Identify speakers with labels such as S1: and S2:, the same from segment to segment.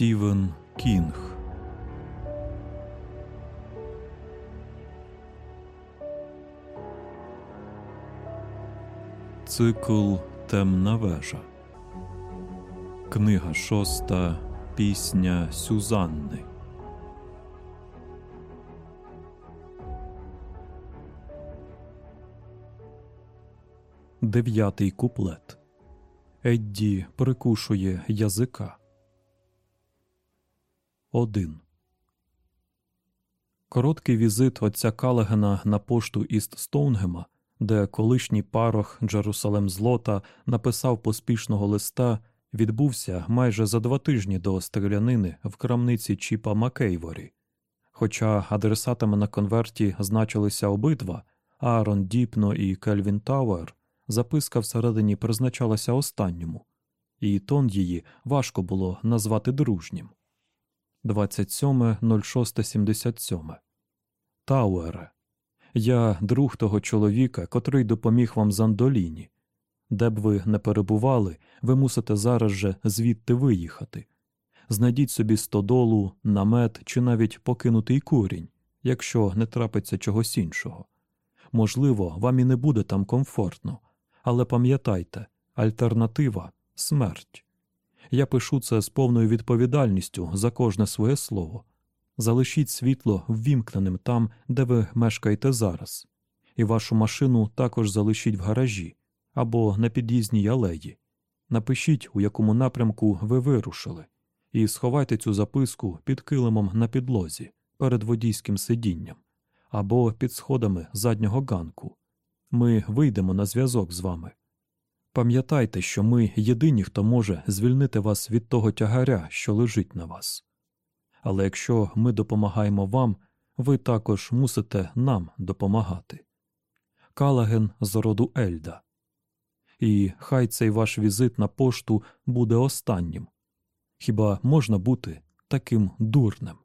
S1: Стівен Кінг. Цикл Темна вежа. Книга шоста. Пісня Сюзанни. Дев'ятий куплет. Едді прикушує язика. Один. Короткий візит отця Калагена на пошту Іст Стоунгема, де колишній парох Джерусалем Злота написав поспішного листа, відбувся майже за два тижні до стрілянини в крамниці Чіпа Макейворі. Хоча адресатами на конверті значилися обидва Аарон Діпно і Кельвін Тауер, записка всередині призначалася останньому, і тон її важко було назвати дружнім. 27.06.77 Тауере. Я друг того чоловіка, котрий допоміг вам з Андоліні. Де б ви не перебували, ви мусите зараз же звідти виїхати. Знайдіть собі стодолу, намет чи навіть покинутий курінь, якщо не трапиться чогось іншого. Можливо, вам і не буде там комфортно, але пам'ятайте, альтернатива смерть. Я пишу це з повною відповідальністю за кожне своє слово. Залишіть світло ввімкненим там, де ви мешкаєте зараз, і вашу машину також залишіть в гаражі або на під'їзній алеї. Напишіть, у якому напрямку ви вирушили, і сховайте цю записку під килимом на підлозі перед водійським сидінням або під сходами заднього ганку. Ми вийдемо на зв'язок з вами. Пам'ятайте, що ми єдині, хто може звільнити вас від того тягаря, що лежить на вас. Але якщо ми допомагаємо вам, ви також мусите нам допомагати. Калаген з роду Ельда. І хай цей ваш візит на пошту буде останнім. Хіба можна бути таким дурним?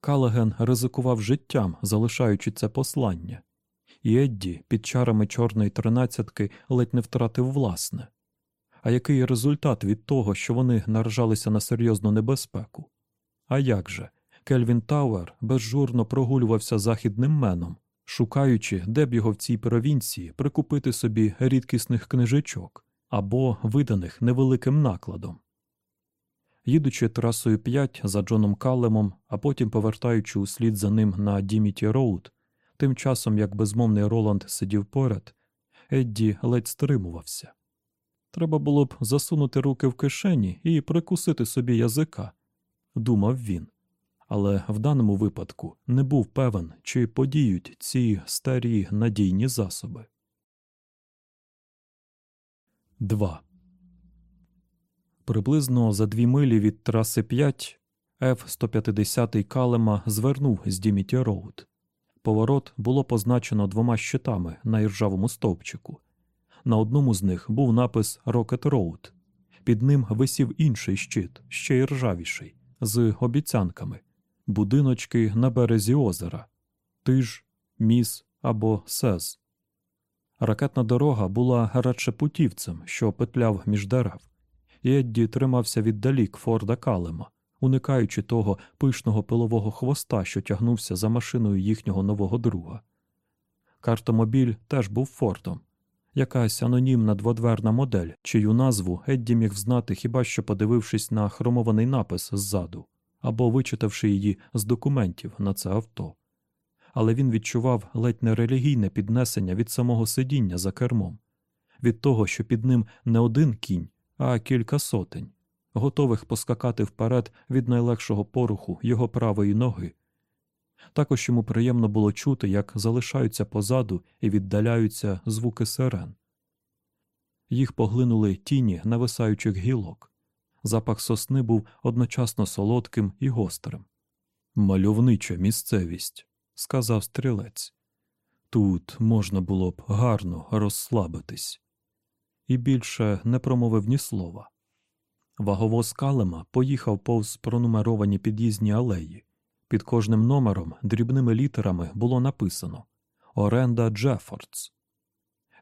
S1: Каллаген ризикував життям, залишаючи це послання, і Едді під чарами чорної тринадцятки ледь не втратив власне. А який результат від того, що вони наражалися на серйозну небезпеку? А як же? Кельвін Тауер безжурно прогулювався західним Меном, шукаючи, де б його в цій провінції прикупити собі рідкісних книжечок або виданих невеликим накладом. Їдучи трасою 5 за Джоном Каллемом, а потім повертаючи услід за ним на Діміті Роуд, тим часом як безмовний Роланд сидів поряд, Едді ледь стримувався. Треба було б засунути руки в кишені і прикусити собі язика, думав він, але в даному випадку не був певен, чи подіють ці старі надійні засоби. 2. Приблизно за дві милі від траси 5 F-150 Каллема звернув з Діміті Роуд. Поворот було позначено двома щитами на іржавому стовпчику. На одному з них був напис Rocket Road. Під ним висів інший щит, ще й ржавіший, з обіцянками будиночки на березі озера, тиж, міс або сез. Ракетна дорога була радше путівцем, що петляв між дерев і Едді тримався віддалік Форда Калема, уникаючи того пишного пилового хвоста, що тягнувся за машиною їхнього нового друга. Картомобіль теж був Фордом, якась анонімна дводверна модель, чию назву Едді міг знати, хіба що подивившись на хромований напис ззаду або вичитавши її з документів на це авто. Але він відчував ледь не релігійне піднесення від самого сидіння за кермом, від того, що під ним не один кінь, а кілька сотень, готових поскакати вперед від найлегшого поруху його правої ноги. Також йому приємно було чути, як залишаються позаду і віддаляються звуки сирен. Їх поглинули тіні нависаючих гілок. Запах сосни був одночасно солодким і гострим. Мальовнича місцевість, сказав стрілець. Тут можна було б гарно розслабитись і більше не промовив ні слова. Ваговоз калема поїхав повз пронумеровані під'їзні алеї. Під кожним номером дрібними літерами було написано Оренда Джефордс.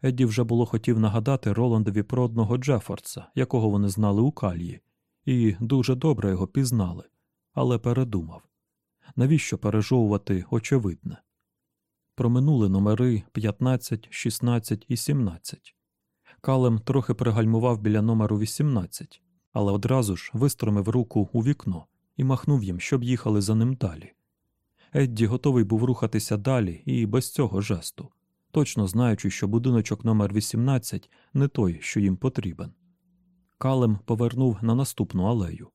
S1: Едді вже було хотів нагадати Роландові про одного Джефордса, якого вони знали у калії, і дуже добре його пізнали, але передумав навіщо пережовувати очевидне. Проминули номери 15, 16 і 17. Калем трохи пригальмував біля номеру 18, але одразу ж вистромив руку у вікно і махнув їм, щоб їхали за ним далі. Едді готовий був рухатися далі і без цього жесту, точно знаючи, що будиночок номер 18 не той, що їм потрібен. Калем повернув на наступну алею.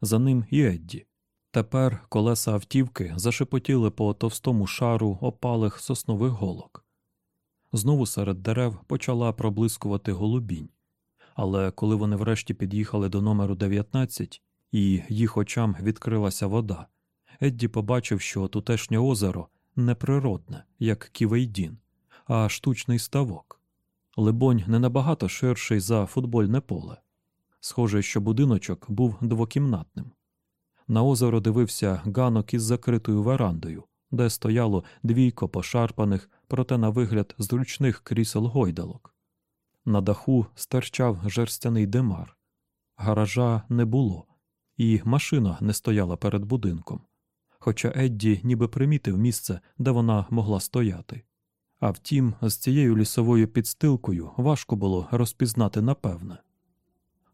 S1: За ним і Едді. Тепер колеса автівки зашепотіли по товстому шару опалих соснових голок. Знову серед дерев почала проблискувати голубінь, але коли вони врешті під'їхали до номеру 19 і їх очам відкрилася вода, Едді побачив, що тутешнє озеро не природне, як Ківейдін, а штучний ставок. Либонь, не набагато ширший за футбольне поле. Схоже, що будиночок був двокімнатним. На озеро дивився ганок із закритою верандою, де стояло двійко пошарпаних, проте на вигляд зручних крісел гойдалок. На даху стирчав жерстяний димар. Гаража не було, і машина не стояла перед будинком, хоча Едді ніби примітив місце, де вона могла стояти. А втім, з цією лісовою підстилкою важко було розпізнати напевне.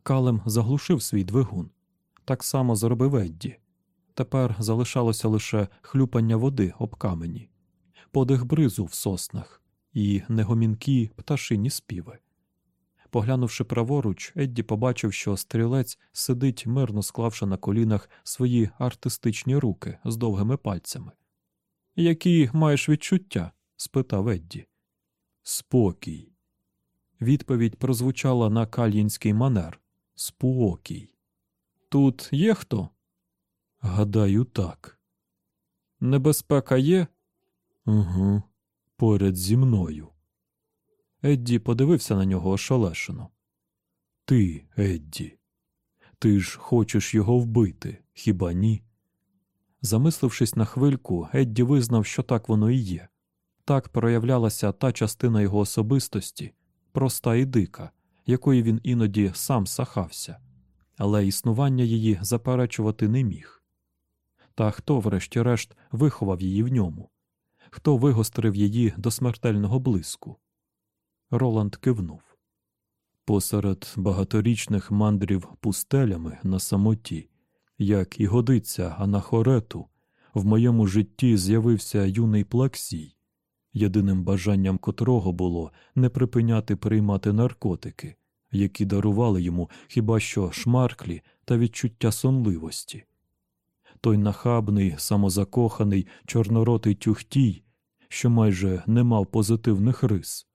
S1: Калем заглушив свій двигун. Так само зробив Едді. Тепер залишалося лише хлюпання води об камені, подих бризу в соснах і негомінкі пташині співи. Поглянувши праворуч, Едді побачив, що стрілець сидить, мирно склавши на колінах свої артистичні руки з довгими пальцями. Які маєш відчуття? спитав Едді. Спокій. Відповідь прозвучала на кальїнський манер Спокій. Тут є хто? Гадаю, так. Небезпека є? Угу, поряд зі мною. Едді подивився на нього ошелешено. Ти, Едді, ти ж хочеш його вбити, хіба ні? Замислившись на хвильку, Едді визнав, що так воно і є. Так проявлялася та частина його особистості, проста і дика, якої він іноді сам сахався, але існування її заперечувати не міг. Та хто, врешті-решт, виховав її в ньому? Хто вигострив її до смертельного блиску? Роланд кивнув. Посеред багаторічних мандрів пустелями на самоті, як і годиться анахорету, в моєму житті з'явився юний плаксій, єдиним бажанням котрого було не припиняти приймати наркотики, які дарували йому хіба що шмарклі та відчуття сонливості. Той нахабний, самозакоханий, чорноротий тюхтій, що майже не мав позитивних рис.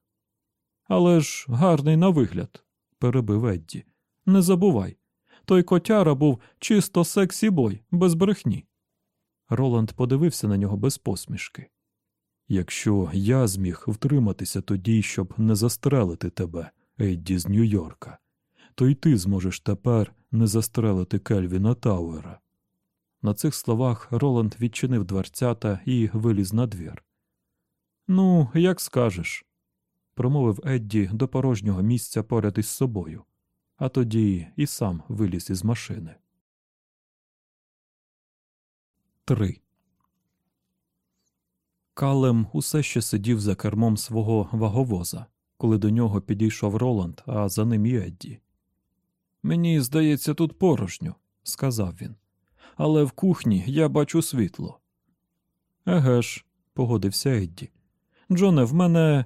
S1: Але ж гарний на вигляд, перебив Едді. Не забувай. Той котяра був чисто сексі бой, без брехні. Роланд подивився на нього без посмішки. Якщо я зміг втриматися тоді, щоб не застрелити тебе, Едді з Нью-Йорка, то й ти зможеш тепер не застрелити Кельвіна Тауера. На цих словах Роланд відчинив дверцята і виліз на двір. Ну, як скажеш, промовив Едді до порожнього місця поряд із собою, а тоді і сам виліз із машини. 3. Калем усе ще сидів за кермом свого ваговоза, коли до нього підійшов Роланд, а за ним і Едді. Мені здається, тут порожньо, сказав він. Але в кухні я бачу світло. Еге ж, погодився Едді. Джоне, в мене.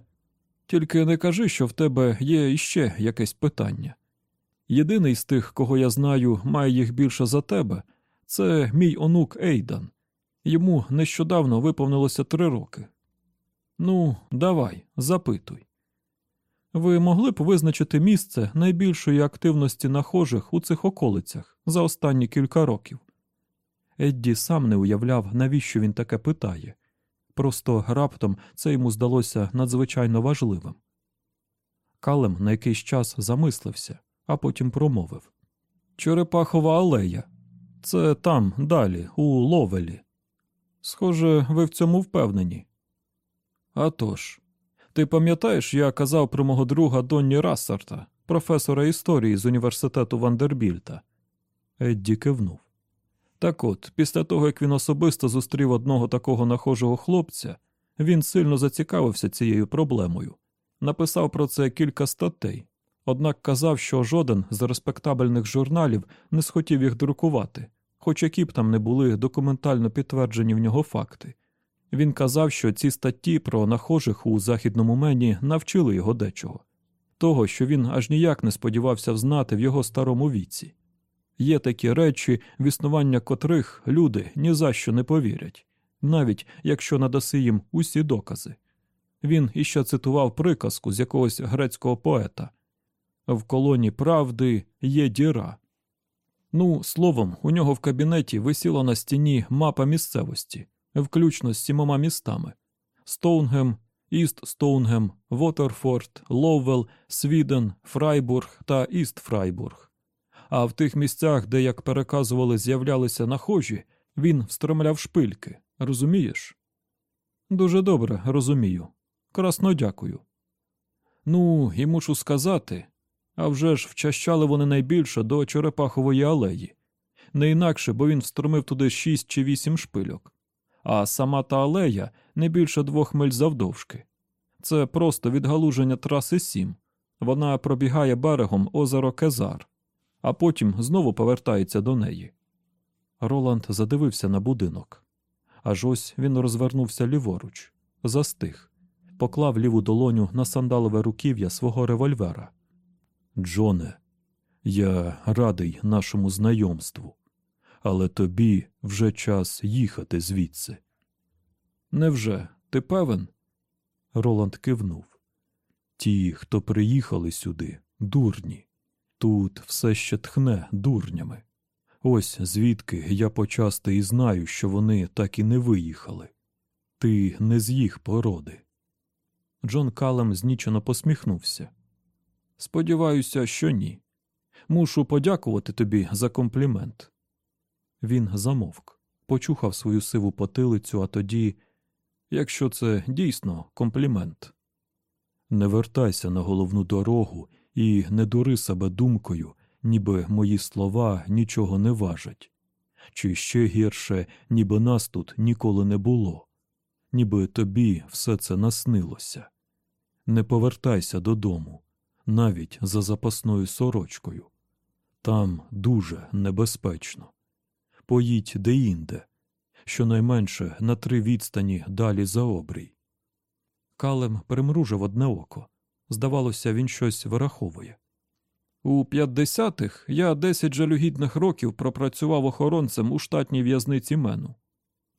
S1: Тільки не кажи, що в тебе є іще якесь питання. Єдиний з тих, кого я знаю, має їх більше за тебе, це мій онук Ейдан. Йому нещодавно виповнилося три роки. Ну, давай, запитуй. Ви могли б визначити місце найбільшої активності нахожих у цих околицях за останні кілька років? Едді сам не уявляв, навіщо він таке питає. Просто раптом це йому здалося надзвичайно важливим. Калем на якийсь час замислився, а потім промовив Черепахова алея. Це там, далі, у Ловелі. Схоже, ви в цьому впевнені. «А тож, ти пам'ятаєш, я казав про мого друга Донні Рассарта, професора історії з університету Вандербільта? Едді кивнув. Так от, після того, як він особисто зустрів одного такого нахожого хлопця, він сильно зацікавився цією проблемою, написав про це кілька статей, однак казав, що жоден з респектабельних журналів не схотів їх друкувати, хоч які б там не були документально підтверджені в нього факти. Він казав, що ці статті про нахожих у західному мені навчили його дечого, того, що він аж ніяк не сподівався взнати в його старому віці. Є такі речі, в існування котрих люди ні за що не повірять, навіть якщо надаси їм усі докази. Він іще цитував приказку з якогось грецького поета В колоні правди є діра. Ну, словом, у нього в кабінеті висіла на стіні мапа місцевості, включно з сімома містами Стоунгем, Іст Стоунгем, Вотерфорд, Ловвел, Свіден, Фрайбург та Іст Фрайбург. А в тих місцях, де, як переказували, з'являлися нахожі, він встромляв шпильки. Розумієш? Дуже добре, розумію. Красно дякую. Ну, і мушу сказати, а вже ж вчащали вони найбільше до Черепахової алеї, не інакше, бо він встромив туди шість чи вісім шпильок, а сама та алея не більше двох миль завдовжки. Це просто відгалуження траси сім. Вона пробігає берегом озеро Кезар, а потім знову повертається до неї. Роланд задивився на будинок. Аж ось він розвернувся ліворуч, застиг, поклав ліву долоню на сандалове руків'я свого револьвера. Джоне, я радий нашому знайомству, але тобі вже час їхати звідси. Невже ти певен? Роланд кивнув. Ті, хто приїхали сюди, дурні. Тут все ще тхне дурнями. Ось звідки я почасти і знаю, що вони так і не виїхали. Ти не з їх породи. Джон Калем знічено посміхнувся. Сподіваюся, що ні. Мушу подякувати тобі за комплімент. Він замовк, почухав свою сиву потилицю, а тоді, якщо це дійсно комплімент. Не вертайся на головну дорогу і не дури себе думкою, ніби мої слова нічого не важать, чи ще гірше, ніби нас тут ніколи не було, ніби тобі все це наснилося. Не повертайся додому, навіть за запасною сорочкою. Там дуже небезпечно. Поїдь деінде, щонайменше на три відстані далі за обрій. Калем примружив одне око. Здавалося, він щось вираховує. У 50-х я 10 жалюгідних років пропрацював охоронцем у штатній в'язниці Мену.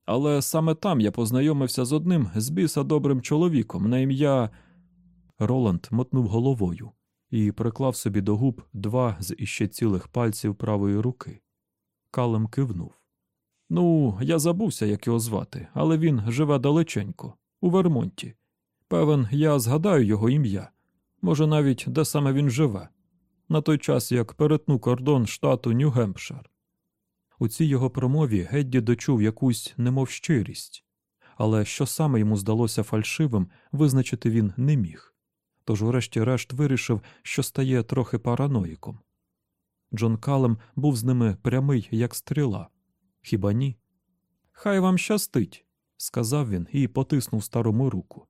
S1: Але саме там я познайомився з одним з біса добрим чоловіком на ім'я. Роланд мотнув головою і приклав собі до губ два з іще цілих пальців правої руки. Калем кивнув. Ну, я забувся, як його звати, але він живе далеченько, у Вермонті. Певен, я згадаю його ім'я. Може, навіть де саме він живе, на той час як перетну кордон штату Нью-Гемпшир. У цій його промові Гедді дочув якусь немов щирість, але що саме йому здалося фальшивим, визначити він не міг. Тож, врешті-решт, вирішив, що стає трохи параноїком. Джон Калем був з ними прямий, як стріла. Хіба ні? Хай вам щастить, сказав він і потиснув старому руку.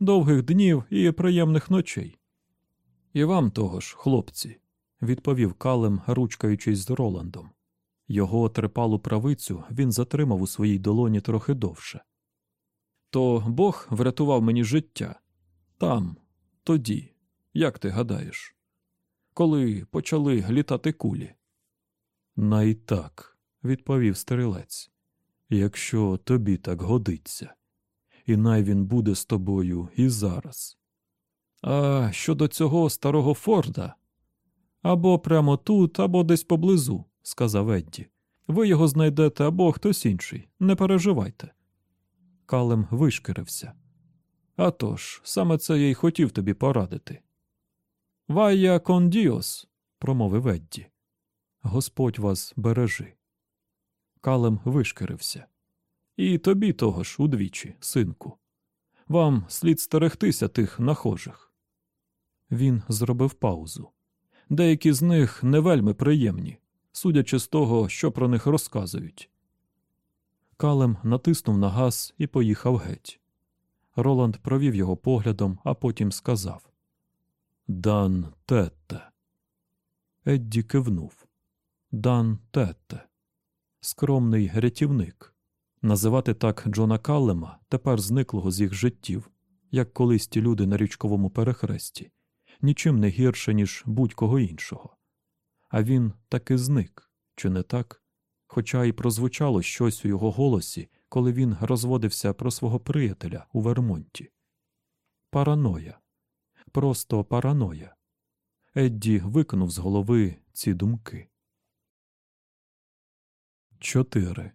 S1: Довгих днів і приємних ночей. І вам того ж, хлопці, відповів Калем, ручкаючись з Роландом. Його трепалу правицю він затримав у своїй долоні трохи довше. То Бог врятував мені життя там, тоді, як ти гадаєш, коли почали літати кулі? Най так, відповів стрілець, якщо тобі так годиться, і най він буде з тобою і зараз. А щодо цього старого Форда або прямо тут, або десь поблизу, сказав Едді. Ви його знайдете або хтось інший, не переживайте. Калем вишкірився. «А тож, саме це я й хотів тобі порадити. Вая кондіос, промовив Едді. Господь вас бережи. Калем вишкірився. І тобі того ж удвічі, синку. Вам слід стерегтися тих нахожих. Він зробив паузу. Деякі з них не вельми приємні, судячи з того, що про них розказують. Калем натиснув на газ і поїхав геть. Роланд провів його поглядом, а потім сказав Дан Тетте. Едді кивнув. Дан Тетте. Скромний рятівник. Називати так Джона Каллема тепер зниклого з їх життів, як колись ті люди на річковому перехресті, нічим не гірше, ніж будь-кого іншого. А він таки зник, чи не так? Хоча й прозвучало щось у його голосі, коли він розводився про свого приятеля у Вермонті. Параноя. Просто параноя. Едді викинув з голови ці думки. 4.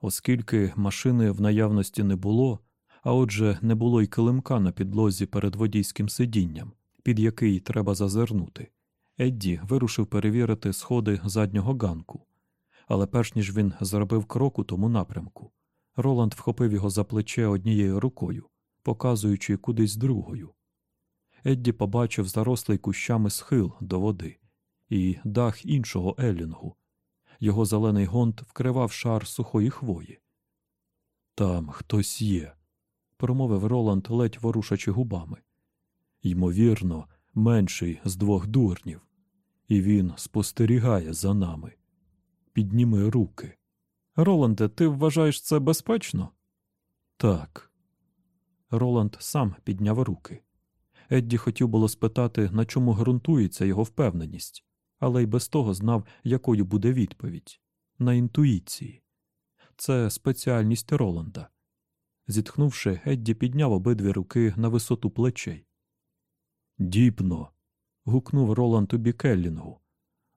S1: Оскільки машини в наявності не було, а отже, не було й килимка на підлозі перед водійським сидінням, під який треба зазирнути, Едді вирушив перевірити сходи заднього ганку. Але перш ніж він зробив крок у тому напрямку, Роланд вхопив його за плече однією рукою, показуючи кудись другою. Едді побачив зарослий кущами схил до води і дах іншого елінгу. Його зелений гонт вкривав шар сухої хвої. Там хтось є, промовив Роланд, ледь ворушачи губами. Ймовірно, менший з двох дурнів, і він спостерігає за нами. Підніми руки. Роланде, ти вважаєш це безпечно? Так. Роланд сам підняв руки. Едді хотів було спитати, на чому ґрунтується його впевненість, але й без того знав, якою буде відповідь на інтуїції. Це спеціальність Роланда. Зітхнувши, Едді підняв обидві руки на висоту плечей. Діпно. гукнув Роланд у бік елінгу.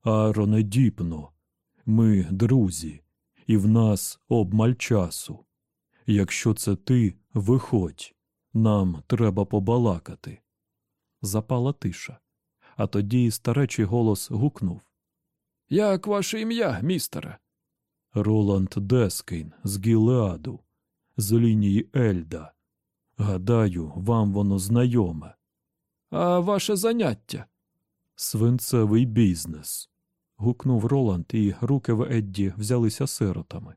S1: Ароне Діпно. Ми друзі, і в нас обмаль часу. Якщо це ти, виходь. Нам треба побалакати. Запала тиша, а тоді старечий голос гукнув Як ваше ім'я, містере? Роланд Дескейн з Гілеаду, з лінії Ельда. Гадаю, вам воно знайоме. А ваше заняття? Свинцевий бізнес. гукнув Роланд, і руки в Едді взялися сиротами.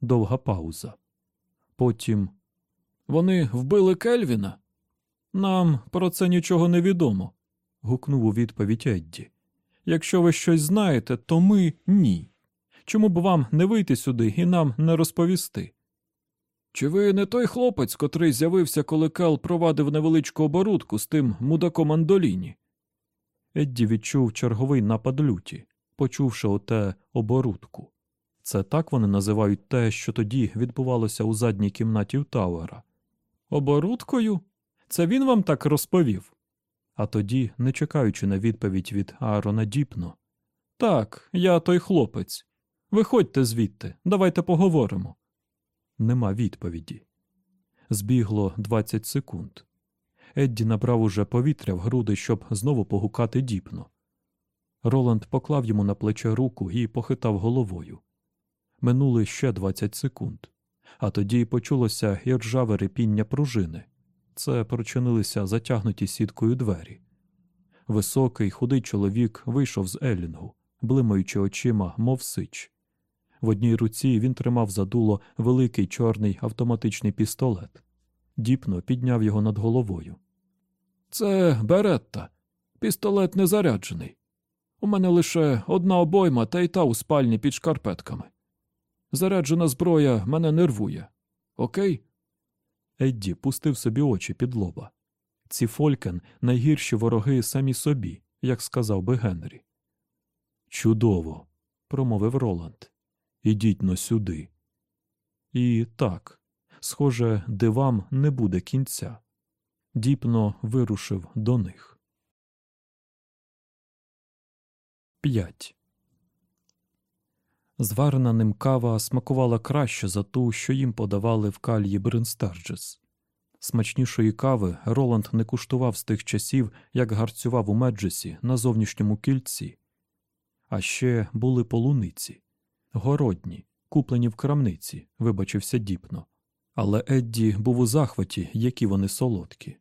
S1: Довга пауза. Потім вони вбили Кельвіна? Нам про це нічого не відомо, гукнув у відповідь Едді. Якщо ви щось знаєте, то ми ні. Чому б вам не вийти сюди і нам не розповісти? Чи ви не той хлопець, котрий з'явився, коли Кел провадив невеличку оборудку з тим мудаком Андоліні? Едді відчув черговий напад люті, почувши оте оборудку. Це так вони називають те, що тоді відбувалося у задній кімнаті в Тауера. Оборудкою? Це він вам так розповів? А тоді, не чекаючи на відповідь від Аарона Діпно. Так, я той хлопець. Виходьте звідти, давайте поговоримо. Нема відповіді. Збігло 20 секунд. Едді набрав уже повітря в груди, щоб знову погукати діпно. Роланд поклав йому на плече руку і похитав головою. Минули ще 20 секунд, а тоді почулося і ржаве репіння пружини. Це прочинилися затягнуті сіткою двері. Високий, худий чоловік вийшов з Елінгу, блимаючи очима, мов сич. В одній руці він тримав за дуло великий чорний автоматичний пістолет. Діпно підняв його над головою. Це Беретта. Пістолет не заряджений. У мене лише одна обойма та й та у спальні під шкарпетками. Заряджена зброя мене нервує. Окей? Едді пустив собі очі під лоба. Ці Фолькен найгірші вороги самі собі, як сказав би Генрі. Чудово, промовив Роланд. Ідіть но сюди. І так, схоже, дивам не буде кінця. Діпно вирушив до них. 5. Зварена ним кава смакувала краще за ту, що їм подавали в кальї Бринстарджес. Смачнішої кави Роланд не куштував з тих часів, як гарцював у Меджесі на зовнішньому кільці. А ще були полуниці городні, куплені в крамниці, вибачився діпно. Але Едді був у захваті, які вони солодкі.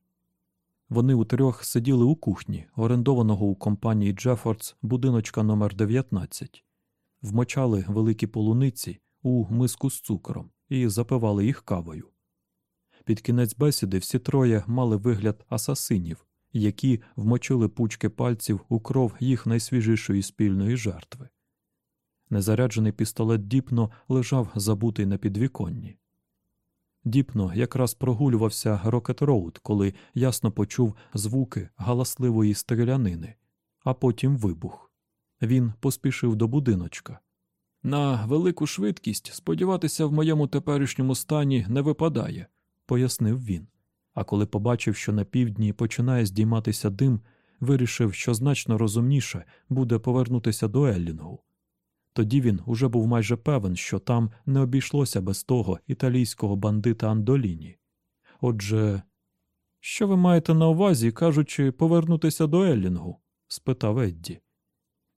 S1: Вони утрьох сиділи у кухні, орендованого у компанії Джефордс будиночка номер 19 вмочали великі полуниці у миску з цукром і запивали їх кавою. Під кінець бесіди всі троє мали вигляд асасинів, які вмочили пучки пальців у кров їх найсвіжішої спільної жертви. Незаряджений пістолет Діпно лежав забутий на підвіконні. Діпно якраз прогулювався Рокет Роуд, коли ясно почув звуки галасливої стрілянини, а потім вибух. Він поспішив до будиночка. На велику швидкість сподіватися в моєму теперішньому стані не випадає, пояснив він. А коли побачив, що на півдні починає здійматися дим, вирішив, що значно розумніше буде повернутися до Еллінгу. Тоді він уже був майже певен, що там не обійшлося без того італійського бандита Андоліні. Отже, що ви маєте на увазі, кажучи, повернутися до Еллінгу? спитав Едді.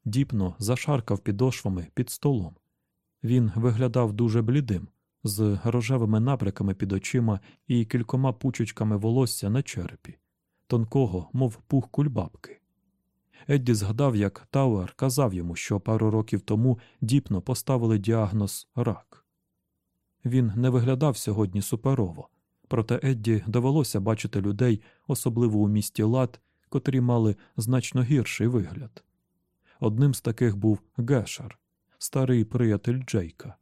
S1: Діпно зашаркав підошвами під столом. Він виглядав дуже блідим, з рожевими набряками під очима і кількома пучечками волосся на черепі, тонкого, мов пух кульбабки. Едді згадав, як Тауер казав йому, що пару років тому Діпно поставили діагноз рак. Він не виглядав сьогодні суперово, проте Едді довелося бачити людей, особливо у місті Лад, котрі мали значно гірший вигляд. Одним з таких був Гешер, старий приятель Джейка.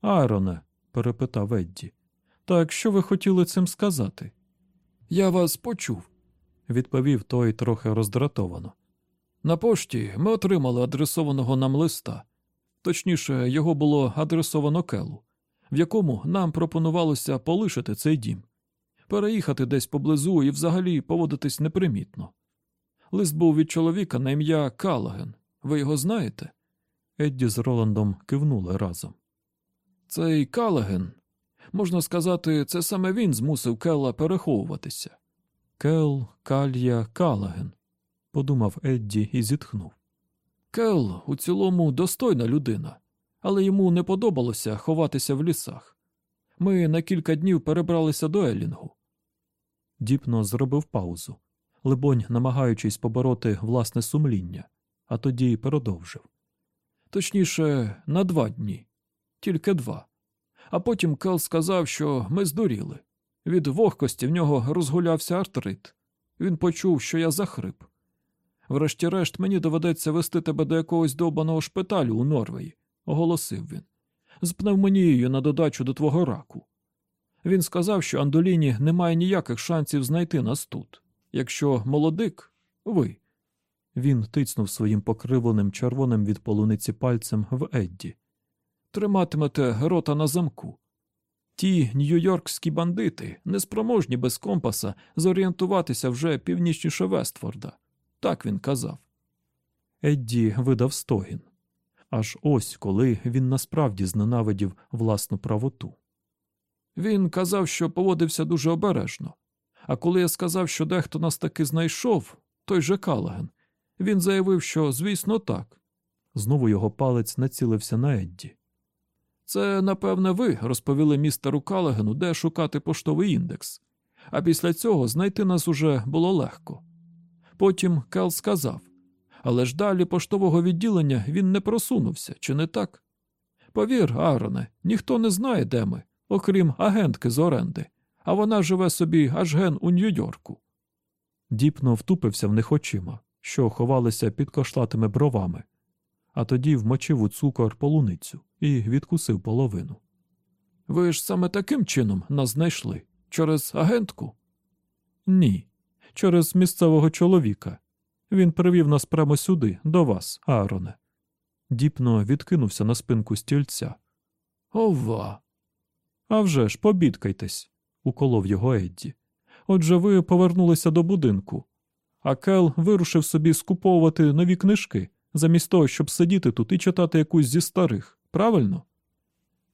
S1: Ароне, перепитав Едді, так що ви хотіли цим сказати? Я вас почув, відповів той трохи роздратовано. На пошті ми отримали адресованого нам листа. Точніше, його було адресовано Келу, в якому нам пропонувалося полишити цей дім, переїхати десь поблизу і взагалі поводитись непримітно. Лист був від чоловіка на ім'я Калаген. Ви його знаєте? Едді з Роландом кивнули разом. Цей Калаген, можна сказати, це саме він змусив Келла переховуватися. Кел, Калья, Калаген, подумав Едді і зітхнув. Кел у цілому достойна людина, але йому не подобалося ховатися в лісах. Ми на кілька днів перебралися до Елінгу. Діпно зробив паузу, либонь, намагаючись побороти власне сумління, а тоді продовжив. Точніше, на два дні, тільки два. А потім Кел сказав, що ми здуріли. Від вогкості в нього розгулявся артрит. Він почув, що я захрип. Врешті-решт, мені доведеться вести тебе до якогось довбаного шпиталю у Норвеї, оголосив він. З пневмонією на додачу до твого раку. Він сказав, що Андоліні немає ніяких шансів знайти нас тут. Якщо молодик, ви. Він тицнув своїм покривленим червоним від полуниці пальцем в Едді. Триматимете рота на замку. Ті нью-йоркські бандити неспроможні без компаса зорієнтуватися вже північніше Вестфорда. Так він казав. Едді видав стогін. Аж ось коли він насправді зненавидів власну правоту. Він казав, що поводився дуже обережно. А коли я сказав, що дехто нас таки знайшов, той же Калаген, він заявив, що, звісно, так. Знову його палець націлився на Едді. Це, напевне, ви розповіли містеру Калагену, де шукати поштовий індекс, а після цього знайти нас уже було легко. Потім Кел сказав але ж далі поштового відділення він не просунувся, чи не так? Повір, Аароне, ніхто не знає, де ми, окрім агентки з оренди, а вона живе собі аж ген у Нью-Йорку. Діпно втупився в них очима, що ховалися під кошлатими бровами, а тоді вмочив у цукор полуницю і відкусив половину. Ви ж саме таким чином нас знайшли? Через агентку? Ні, через місцевого чоловіка. Він привів нас прямо сюди, до вас, Аароне. Діпно відкинувся на спинку стільця. Ова. «А вже ж, побідкайтесь, уколов його Едді. Отже, ви повернулися до будинку, а Кел вирушив собі скуповувати нові книжки, замість того, щоб сидіти тут і читати якусь зі старих, правильно?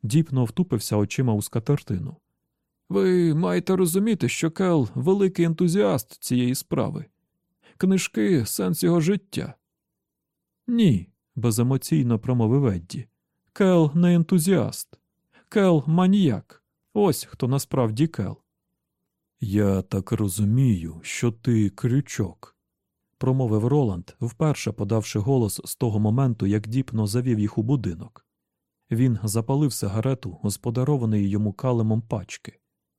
S1: Діпно втупився очима у скатертину. Ви маєте розуміти, що Кел великий ентузіаст цієї справи. Книжки сенс його життя. Ні, беземоційно промовив Едді. Кел не ентузіаст. Кел маніяк. Ось хто насправді Кел. Я так розумію, що ти крючок, промовив Роланд, вперше подавши голос з того моменту, як діпно завів їх у будинок. Він запалив сигарету з подарованої йому калемом пачки,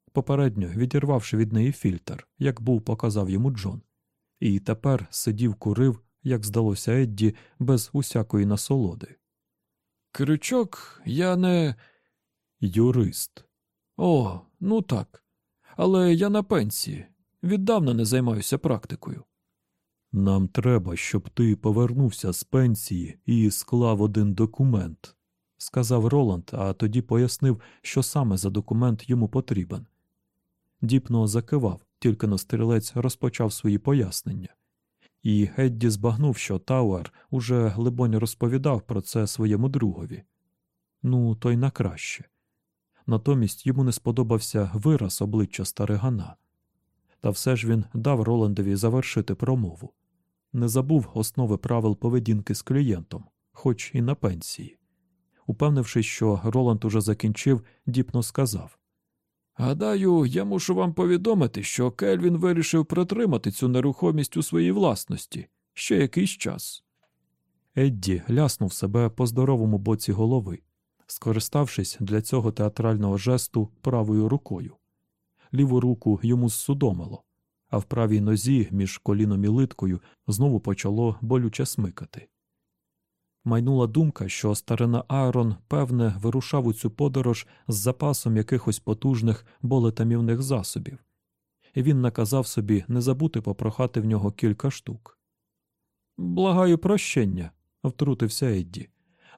S1: попередньо відірвавши від неї фільтр, як був показав йому Джон, і тепер сидів курив, як здалося Едді, без усякої насолоди. Крючок я не юрист. О, ну так. Але я на пенсії. Віддавна не займаюся практикою. Нам треба, щоб ти повернувся з пенсії і склав один документ, сказав Роланд, а тоді пояснив, що саме за документ йому потрібен. Діпно закивав, тільки-но стрілець розпочав свої пояснення. І Едді збагнув, що Тауер уже либонь розповідав про це своєму другові. Ну, то й на краще. Натомість йому не сподобався вираз обличчя старигана. Та все ж він дав Роландові завершити промову. Не забув основи правил поведінки з клієнтом, хоч і на пенсії. Упевнившись, що Роланд уже закінчив, діпно сказав Гадаю, я мушу вам повідомити, що Кельвін вирішив протримати цю нерухомість у своїй власності ще якийсь час. Едді ляснув себе по здоровому боці голови, скориставшись для цього театрального жесту правою рукою. Ліву руку йому зсудомило, а в правій нозі між коліном і литкою знову почало болюче смикати. Майнула думка, що старина Аарон, певне, вирушав у цю подорож з запасом якихось потужних болетамівних засобів, і він наказав собі не забути попрохати в нього кілька штук. Благаю прощення, втрутився Едді.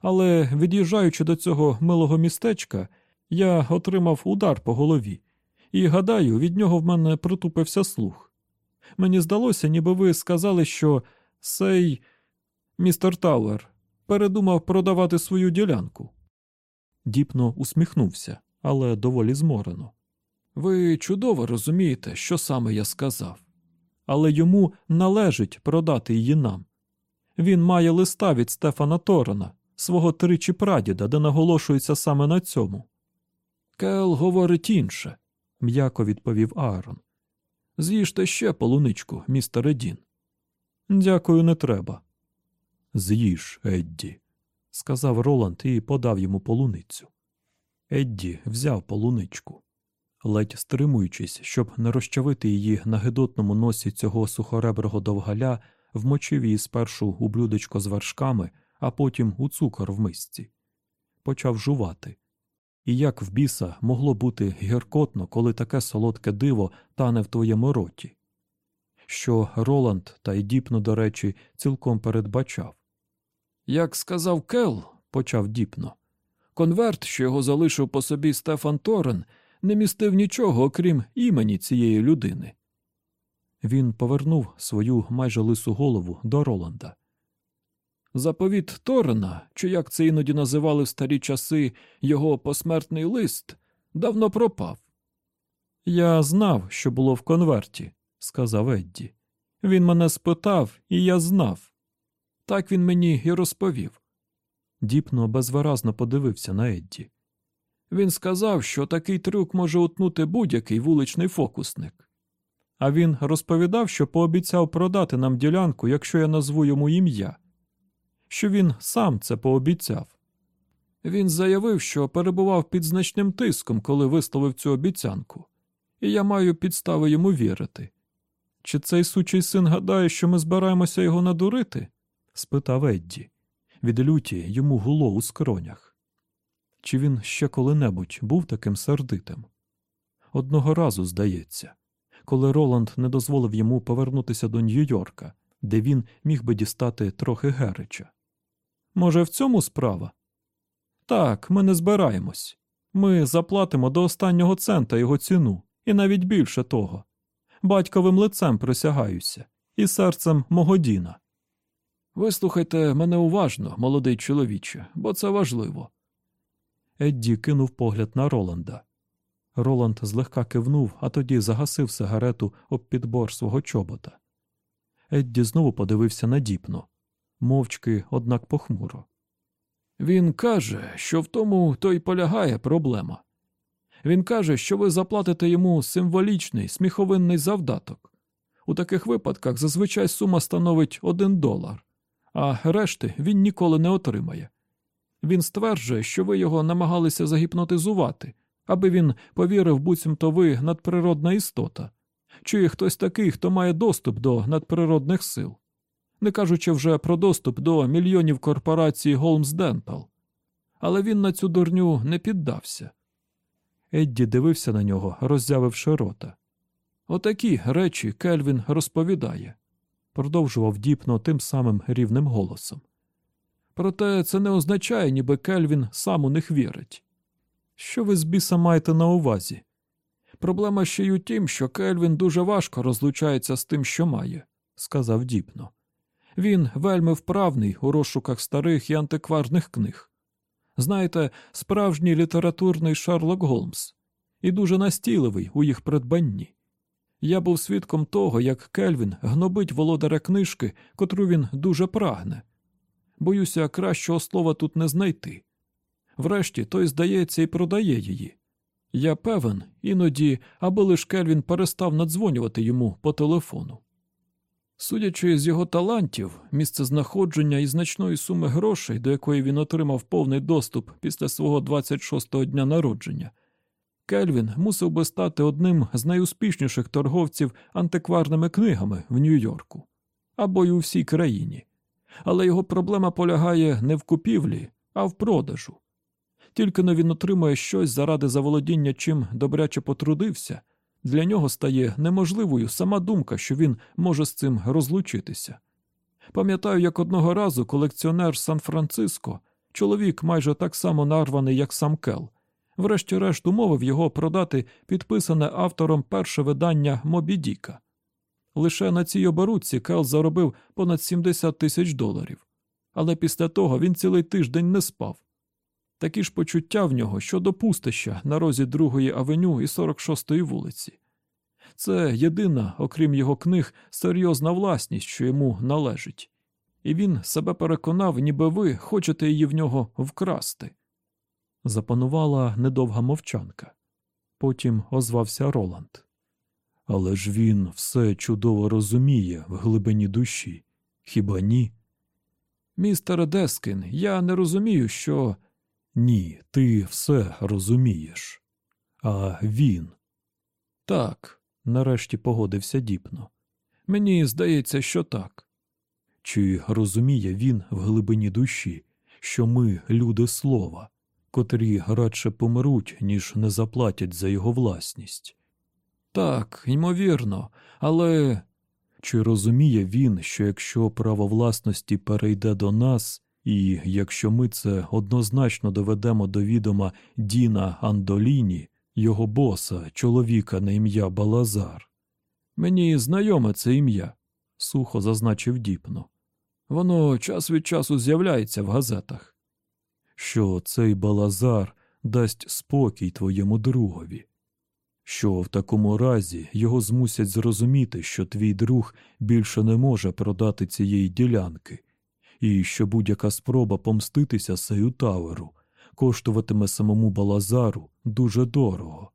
S1: Але, від'їжджаючи до цього милого містечка, я отримав удар по голові, і, гадаю, від нього в мене притупився слух. Мені здалося, ніби ви сказали, що сей містер Тауер передумав продавати свою ділянку. Діпно усміхнувся, але доволі зморено. Ви чудово розумієте, що саме я сказав, але йому належить продати її нам. Він має листа від Стефана Торена, свого тричі прадіда, де наголошується саме на цьому. Кел говорить інше, м'яко відповів Аарон. З'їжте ще полуничку, містер Дін. Дякую, не треба. З'їж, Едді, сказав Роланд і подав йому полуницю. Едді взяв полуничку. Ледь стримуючись, щоб не розчавити її на гидотному носі цього сухореброго довгаля, вмочив її спершу у блюдечко з вершками, а потім у цукор в мисці. Почав жувати. І як в біса могло бути гіркотно, коли таке солодке диво тане в твоєму роті? Що Роланд та й Діпно, до речі, цілком передбачав. Як сказав Кел, почав Діпно, конверт, що його залишив по собі Стефан Торен, не містив нічого, окрім імені цієї людини. Він повернув свою майже лису голову до Роланда. Заповіт Торена, чи як це іноді називали в старі часи його посмертний лист, давно пропав. Я знав, що було в конверті, сказав Едді. Він мене спитав, і я знав. Так він мені і розповів. Діпно безвиразно подивився на Едді. Він сказав, що такий трюк може утнути будь-який вуличний фокусник. А він розповідав, що пообіцяв продати нам ділянку, якщо я назву йому ім'я, що він сам це пообіцяв. Він заявив, що перебував під значним тиском, коли висловив цю обіцянку, і я маю підстави йому вірити. Чи цей сучий син гадає, що ми збираємося його надурити? Спитав Едді. Від люті йому гуло у скронях. Чи він ще коли-небудь був таким сердитим? Одного разу, здається, коли Роланд не дозволив йому повернутися до Нью-Йорка, де він міг би дістати трохи Герича. Може, в цьому справа? Так, ми не збираємось. Ми заплатимо до останнього цента його ціну, і навіть більше того. Батьковим лицем присягаюся, і серцем мого Діна. Вислухайте мене уважно, молодий чоловіче, бо це важливо. Едді кинув погляд на Роланда. Роланд злегка кивнув, а тоді загасив сигарету об підбор свого чобота. Едді знову подивився на діпно, мовчки, однак похмуро. Він каже, що в тому то й полягає проблема. Він каже, що ви заплатите йому символічний сміховинний завдаток. У таких випадках зазвичай сума становить один долар, а решти він ніколи не отримає. Він стверджує, що ви його намагалися загіпнотизувати, аби він повірив, буцімто ви надприродна істота, чи хтось такий, хто має доступ до надприродних сил, не кажучи вже про доступ до мільйонів корпорацій Holmes Dental. Але він на цю дурню не піддався. Едді дивився на нього, роззявивши рота. Отакі речі Кельвін розповідає, продовжував діпно тим самим рівним голосом. Проте це не означає, ніби Кельвін сам у них вірить. Що ви з біса маєте на увазі? Проблема ще й у тім, що Кельвін дуже важко розлучається з тим, що має, сказав діпно. Він вельми вправний у розшуках старих і антикварних книг. Знаєте, справжній літературний Шерлок Голмс, і дуже настійливий у їх придбанні. Я був свідком того, як Кельвін гнобить володаря книжки, котру він дуже прагне. Боюся, кращого слова тут не знайти. Врешті той, здається, і продає її. Я певен, іноді, аби лиш Кельвін перестав надзвонювати йому по телефону. Судячи з його талантів, місце знаходження і значної суми грошей, до якої він отримав повний доступ після свого 26-го дня народження, Кельвін мусив би стати одним з найуспішніших торговців антикварними книгами в Нью-Йорку або й у всій країні. Але його проблема полягає не в купівлі, а в продажу. Тільки но він отримує щось заради заволодіння, чим добряче потрудився, для нього стає неможливою сама думка, що він може з цим розлучитися. Пам'ятаю, як одного разу колекціонер Сан-Франциско, чоловік майже так само нарваний, як сам Кел, врешті-решт умовив його продати підписане автором перше видання Мобі Діка. Лише на цій оборудці Кел заробив понад 70 тисяч доларів, але після того він цілий тиждень не спав. Такі ж почуття в нього щодо пустища на розі Другої авеню і 46-ї вулиці. Це єдина, окрім його книг, серйозна власність, що йому належить, і він себе переконав, ніби ви хочете її в нього вкрасти. Запанувала недовга мовчанка. Потім озвався Роланд. Але ж він все чудово розуміє в глибині душі. Хіба ні? Містере Дескейн, я не розумію, що. Ні, ти все розумієш. А він. Так, нарешті погодився Діпно. Мені здається, що так. Чи розуміє він в глибині душі, що ми люди слова, котрі радше помруть, ніж не заплатять за його власність? Так, ймовірно, але чи розуміє він, що якщо право власності перейде до нас, і якщо ми це однозначно доведемо до відома Діна Андоліні, його боса, чоловіка на ім'я Балазар, мені знайоме це ім'я, сухо зазначив діпно. Воно час від часу з'являється в газетах. Що цей Балазар дасть спокій твоєму другові що в такому разі його змусять зрозуміти, що твій друг більше не може продати цієї ділянки, і що будь-яка спроба помститися Сею Тауеру коштуватиме самому Балазару дуже дорого.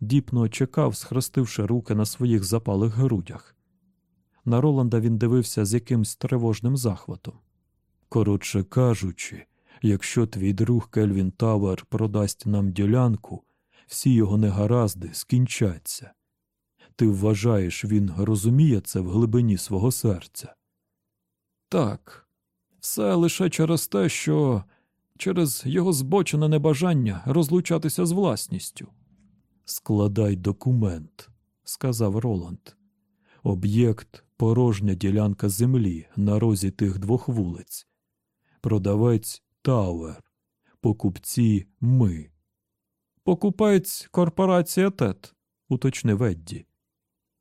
S1: Діпно чекав, схрестивши руки на своїх запалих грудях. На Роланда він дивився з якимсь тривожним захватом. Коротше кажучи, якщо твій друг Кельвін Тауер продасть нам ділянку, всі його негаразди скінчаться. Ти вважаєш, він розуміє це в глибині свого серця? Так, все лише через те, що через його збочене небажання розлучатися з власністю. Складай документ, сказав Роланд. Об'єкт порожня ділянка землі на розі тих двох вулиць. Продавець Тауер, покупці ми. Покупець корпорація ТЕТ, уточнив Едді.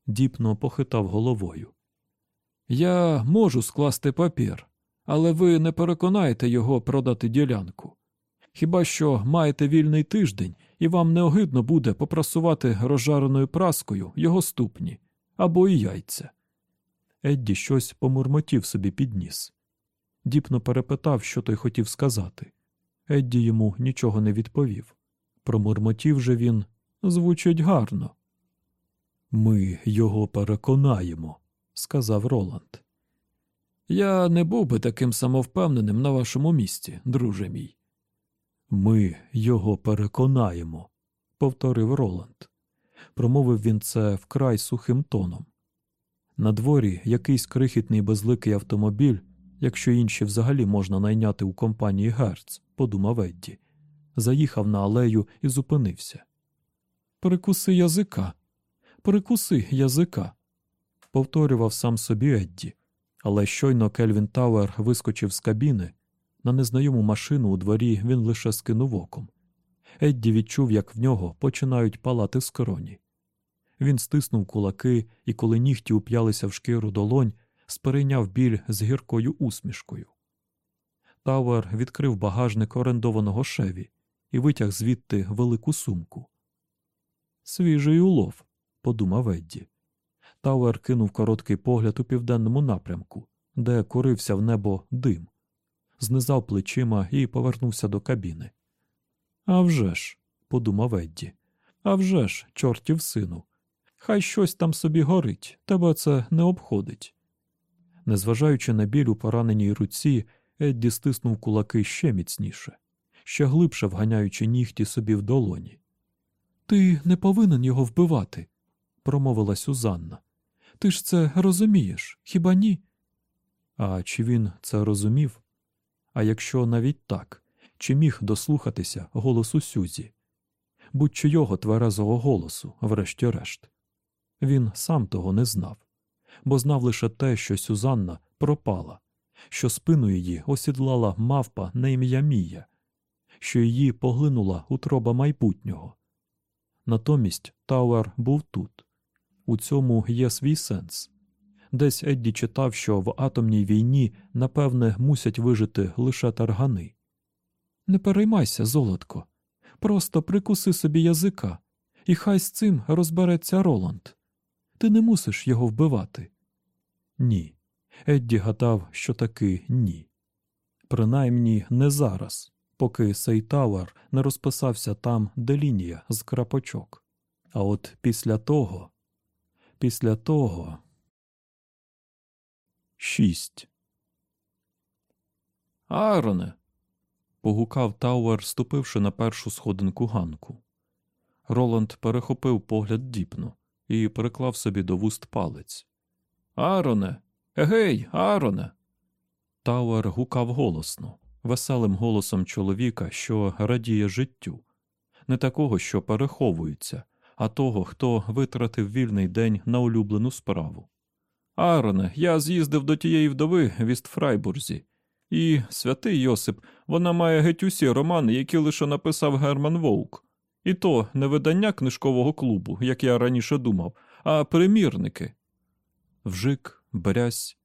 S1: Діпно похитав головою. Я можу скласти папір, але ви не переконаєте його продати ділянку. Хіба що маєте вільний тиждень, і вам неогидно буде попрасувати розжареною праскою його ступні або і яйця. Едді щось помурмотів собі під ніс. Діпно перепитав, що той хотів сказати. Едді йому нічого не відповів Промурмотів же він звучить гарно. Ми його переконаємо, сказав Роланд. Я не був би таким самовпевненим на вашому місці, друже мій. Ми його переконаємо, повторив Роланд. Промовив він це вкрай сухим тоном. На дворі якийсь крихітний безликий автомобіль, якщо інші взагалі можна найняти у компанії Герц, подумав Едді, заїхав на алею і зупинився. Прикуси язика, прикуси язика, повторював сам собі Едді, але щойно Кельвін Тауер вискочив з кабіни. На незнайому машину у дворі він лише скинув оком. Едді відчув, як в нього починають палати скроні. Він стиснув кулаки і, коли нігті уп'ялися в шкіру долонь, перейняв біль з гіркою усмішкою. Тауер відкрив багажник орендованого шеві і витяг звідти велику сумку. Свіжий улов, подумав Едді. Тауер кинув короткий погляд у південному напрямку, де курився в небо дим, знизав плечима і повернувся до кабіни. «А вже ж», – подумав Едді, «а вже ж, чортів сину, хай щось там собі горить, тебе це не обходить. Незважаючи на біль у пораненій руці, Едді стиснув кулаки ще міцніше, ще глибше вганяючи нігті собі в долоні. Ти не повинен його вбивати, промовила Сюзанна. Ти ж це розумієш, хіба ні? А чи він це розумів? А якщо навіть так, чи міг дослухатися голосу Сюзі, будь чийого тверезого голосу, врешті-решт? Він сам того не знав, бо знав лише те, що Сюзанна пропала, що спину її осідлала мавпа на ім'я Мія, що її поглинула утроба майбутнього. Натомість Тауер був тут. У цьому є свій сенс. Десь Едді читав, що в атомній війні, напевне, мусять вижити лише таргани. Не переймайся, золотко, просто прикуси собі язика, і хай з цим розбереться Роланд. Ти не мусиш його вбивати. Ні. Едді гадав, що таки ні. Принаймні не зараз, поки сей Тауер не розписався там, де лінія з крапочок. А от після того, після того. Шість. Ароне. погукав Тауер, ступивши на першу сходинку ганку. Роланд перехопив погляд Діпно і приклав собі до вуст палець. Ароне. Егей, Ароне. Тауер гукав голосно, веселим голосом чоловіка, що радіє життю, не такого, що переховується, а того, хто витратив вільний день на улюблену справу. Ароне, я з'їздив до тієї вдови в Іст-Фрайбурзі. І, святий Йосип, вона має геть усі романи, які лише написав Герман Воук. І то не видання книжкового клубу, як я раніше думав, а примірники. Вжик, брязь.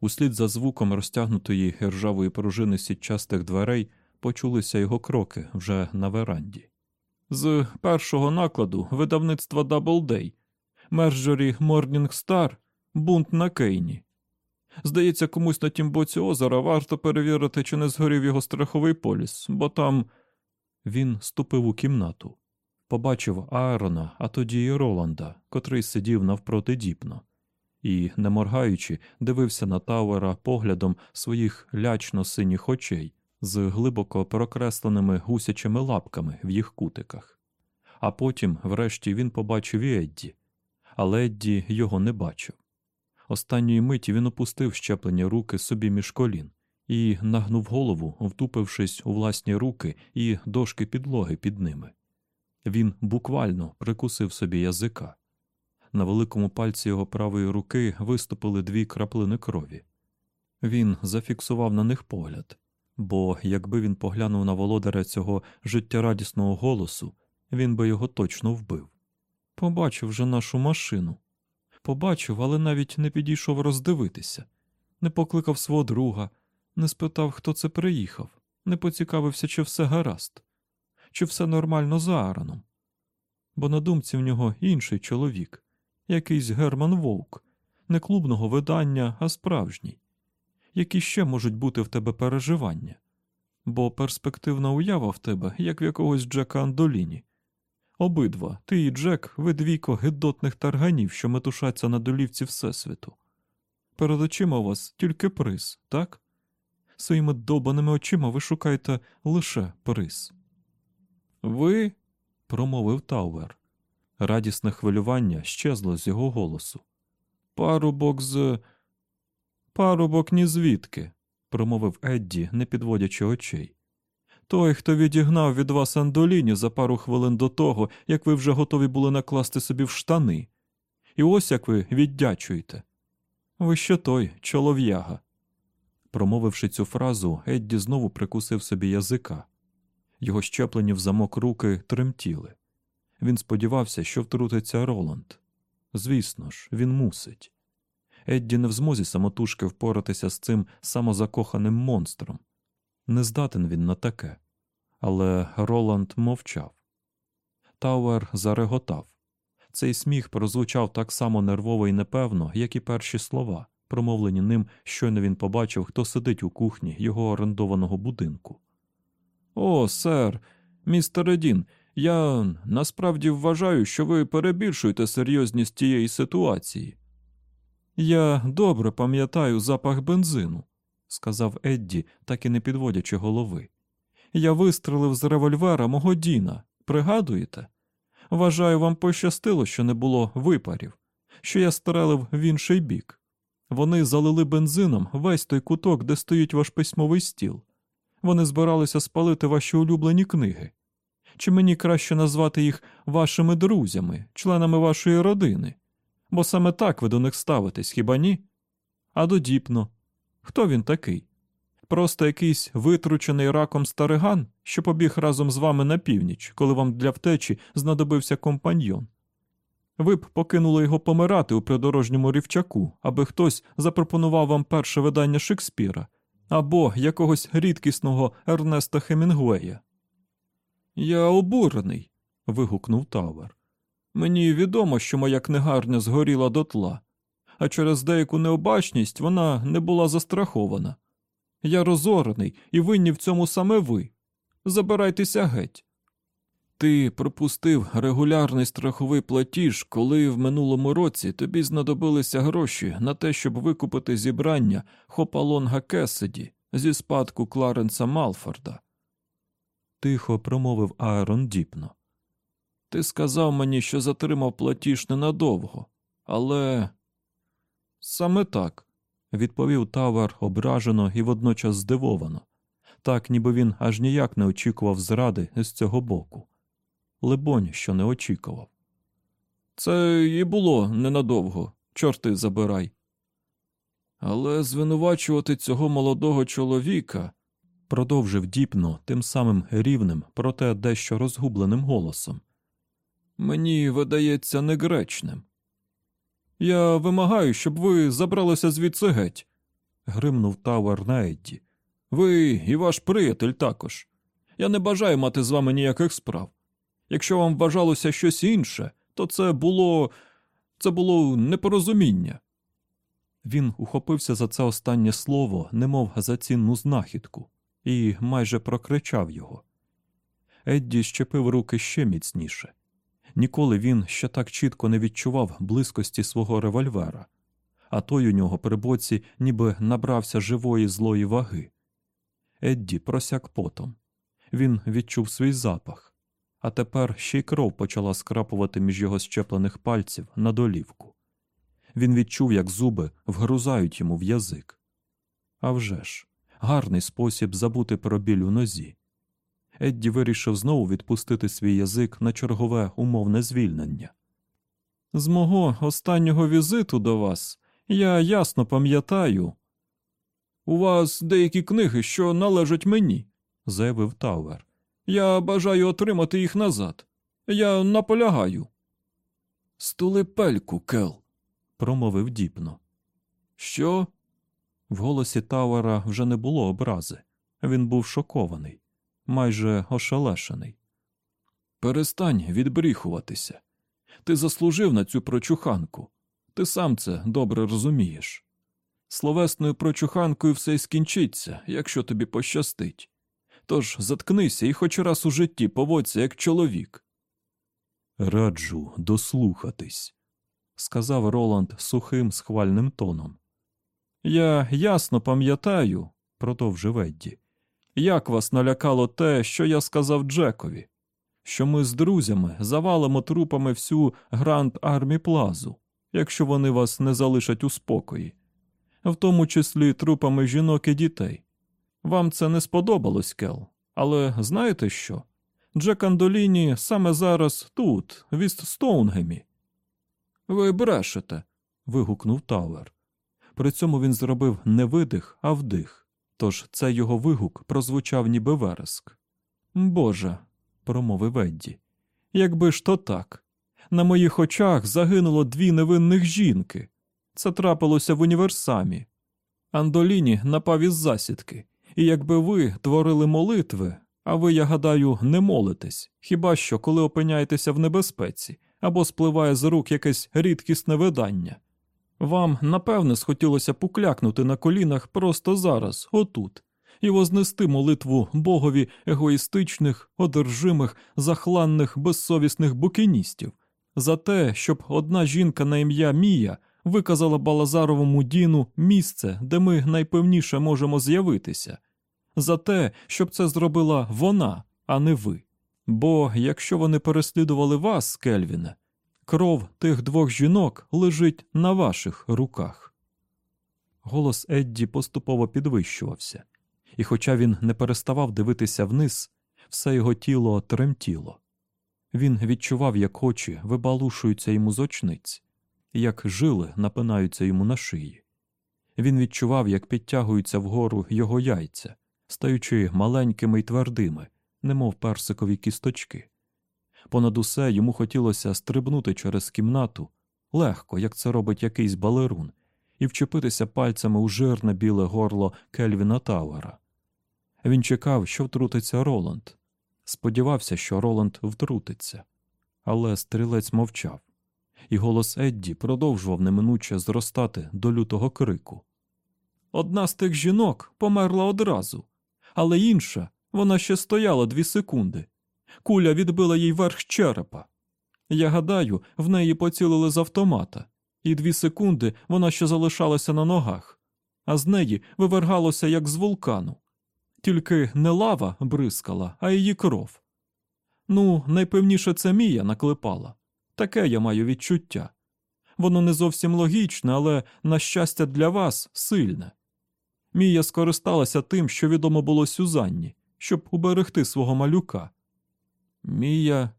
S1: Услід за звуком розтягнутої ржавої пружини сітчастих дверей почулися його кроки вже на веранді. З першого накладу видавництва Doubleday, Мерджорі Morning Star, бунт на Кейні. Здається, комусь на тім боці озера варто перевірити, чи не згорів його страховий поліс, бо там. Він ступив у кімнату, побачив Аарона, а тоді і Роланда, котрий сидів навпроти діпно, і, не моргаючи, дивився на Тауера поглядом своїх лячно синіх очей з глибоко прокресленими гусячими лапками в їх кутиках. А потім, врешті, він побачив і Едді, але Едді його не бачив. Останньої миті він опустив щеплені руки собі між колін і нагнув голову, втупившись у власні руки і дошки підлоги під ними. Він буквально прикусив собі язика. На великому пальці його правої руки виступили дві краплини крові. Він зафіксував на них погляд, бо якби він поглянув на володаря цього життєрадісного голосу, він би його точно вбив. Побачив же нашу машину. Побачив, але навіть не підійшов роздивитися, не покликав свого друга, не спитав, хто це приїхав, не поцікавився, чи все гаразд, чи все нормально за Аароном. Бо на думці в нього інший чоловік, якийсь Герман Вовк, не клубного видання, а справжній. Які ще можуть бути в тебе переживання? бо перспективна уява в тебе, як в якогось Джека Андоліні. Обидва, ти і Джек, ви двійко гидотних тарганів, що метушаться на долівці Всесвіту. Перед очима у вас тільки приз, так? Своїми довбаними очима ви шукаєте лише приз. Ви, промовив Тауер. Радісне хвилювання щезло з його голосу. Парубок з. Парубок ні звідки, промовив Едді, не підводячи очей. Той, хто відігнав від вас Андоліні за пару хвилин до того, як ви вже готові були накласти собі в штани. І ось як ви віддячуєте. Ви ще той, чолов'яга. Промовивши цю фразу, Едді знову прикусив собі язика. Його щеплені в замок руки тремтіли. Він сподівався, що втрутиться Роланд. Звісно ж, він мусить. Едді не в змозі самотужки впоратися з цим самозакоханим монстром. Не здатен він на таке. Але Роланд мовчав. Тауер зареготав. Цей сміх прозвучав так само нервово і непевно, як і перші слова, промовлені ним, щойно він побачив, хто сидить у кухні його орендованого будинку. О, сер, містер Дін, я насправді вважаю, що ви перебільшуєте серйозність тієї ситуації. Я добре пам'ятаю запах бензину, сказав Едді, так і не підводячи голови. Я вистрелив з револьвера мого Діна. Пригадуєте? Вважаю, вам пощастило, що не було випарів, що я стрелив в інший бік. Вони залили бензином весь той куток, де стоїть ваш письмовий стіл. Вони збиралися спалити ваші улюблені книги. Чи мені краще назвати їх вашими друзями, членами вашої родини? Бо саме так ви до них ставитесь, хіба ні? А до Діпно. Хто він такий? Просто якийсь витручений раком стариган, що побіг разом з вами на північ, коли вам для втечі знадобився компаньйон. Ви б покинули його помирати у придорожньому рівчаку, аби хтось запропонував вам перше видання Шекспіра або якогось рідкісного Ернеста Хемінгуея. Я обурений. вигукнув Тавер. Мені відомо, що моя книгарня згоріла дотла, а через деяку необачність вона не була застрахована. Я розорений і винні в цьому саме ви. Забирайтеся геть. Ти пропустив регулярний страховий платіж, коли в минулому році тобі знадобилися гроші на те, щоб викупити зібрання Хопалонга Кеседі зі спадку Кларенса Малфорда. Тихо промовив Аарон Діпно. Ти сказав мені, що затримав платіж ненадовго, але саме так, відповів Тавер ображено і водночас здивовано, так ніби він аж ніяк не очікував зради з цього боку. Либонь, що не очікував. Це і було ненадовго, чорти забирай. Але звинувачувати цього молодого чоловіка, продовжив Діпно тим самим рівним, проте дещо розгубленим голосом. Мені видається негречним. Я вимагаю, щоб ви забралися звідси геть, гримнув Тауер на Едді. Ви і ваш приятель також. Я не бажаю мати з вами ніяких справ. Якщо вам ввижалося щось інше, то це було це було непорозуміння. Він ухопився за це останнє слово, немов за цінну знахідку, і майже прокричав його. Едді щепив руки ще міцніше. Ніколи він ще так чітко не відчував близькості свого револьвера, а той у нього при боці ніби набрався живої злої ваги. Едді просяк потом. Він відчув свій запах, а тепер ще й кров почала скрапувати між його щеплених пальців на долівку. Він відчув, як зуби вгрузають йому в язик. А вже ж, гарний спосіб забути про біль у нозі. Едді вирішив знову відпустити свій язик на чергове умовне звільнення. З мого останнього візиту до вас я ясно пам'ятаю. У вас деякі книги, що належать мені, заявив Тауер. Я бажаю отримати їх назад. Я наполягаю. Стули пельку, Кел, промовив діпно. Що? В голосі Тауера вже не було образи. Він був шокований майже ошелешений. Перестань відбріхуватися. Ти заслужив на цю прочуханку. Ти сам це добре розумієш. Словесною прочуханкою все й скінчиться, якщо тобі пощастить. Тож заткнися і хоч раз у житті поводься як чоловік. Раджу дослухатись, сказав Роланд сухим схвальним тоном. Я ясно пам'ятаю, продовжив Едді, як вас налякало те, що я сказав Джекові, що ми з друзями завалимо трупами всю Гранд Армі Плазу, якщо вони вас не залишать у спокої, в тому числі трупами жінок і дітей. Вам це не сподобалось, Кел, але знаєте що? Джек Андоліні саме зараз тут, в Іст-Стоунгемі. Ви брешете. вигукнув Тауер. При цьому він зробив не видих, а вдих, тож цей його вигук прозвучав ніби вереск. Боже, промовив Едді, якби ж то так. На моїх очах загинуло дві невинних жінки. Це трапилося в універсамі. Андоліні напав із засідки, і якби ви творили молитви, а ви, я гадаю, не молитесь, хіба що коли опиняєтеся в небезпеці або спливає з рук якесь рідкісне видання. Вам, напевне, схотілося поклякнути на колінах просто зараз, отут, і вознести молитву богові егоїстичних, одержимих, захланних, безсовісних букіністів, за те, щоб одна жінка на ім'я Мія виказала Балазаровому Діну місце, де ми найпевніше можемо з'явитися, за те, щоб це зробила вона, а не ви. Бо якщо вони переслідували вас, Кельвіне, кров тих двох жінок лежить на ваших руках. Голос Едді поступово підвищувався, і, хоча він не переставав дивитися вниз, все його тіло тремтіло. Він відчував, як очі вибалушуються йому з очниць, як жили напинаються йому на шиї. Він відчував, як підтягуються вгору його яйця, стаючи маленькими й твердими, немов персикові кісточки. Понад усе йому хотілося стрибнути через кімнату легко, як це робить якийсь балерун, і вчепитися пальцями у жирне біле горло Кельвіна Тауера. Він чекав, що втрутиться Роланд. Сподівався, що Роланд втрутиться, але стрілець мовчав, і голос Едді продовжував неминуче зростати до лютого крику. Одна з тих жінок померла одразу, але інша вона ще стояла дві секунди. Куля відбила їй верх черепа. Я гадаю, в неї поцілили з автомата, і дві секунди вона ще залишалася на ногах, а з неї вивергалося, як з вулкану. Тільки не лава бризкала, а її кров. Ну, найпевніше, це Мія наклепала. Таке я маю відчуття. Воно не зовсім логічне, але, на щастя, для вас сильне. Мія скористалася тим, що відомо було Сюзанні, щоб уберегти свого малюка. Мія.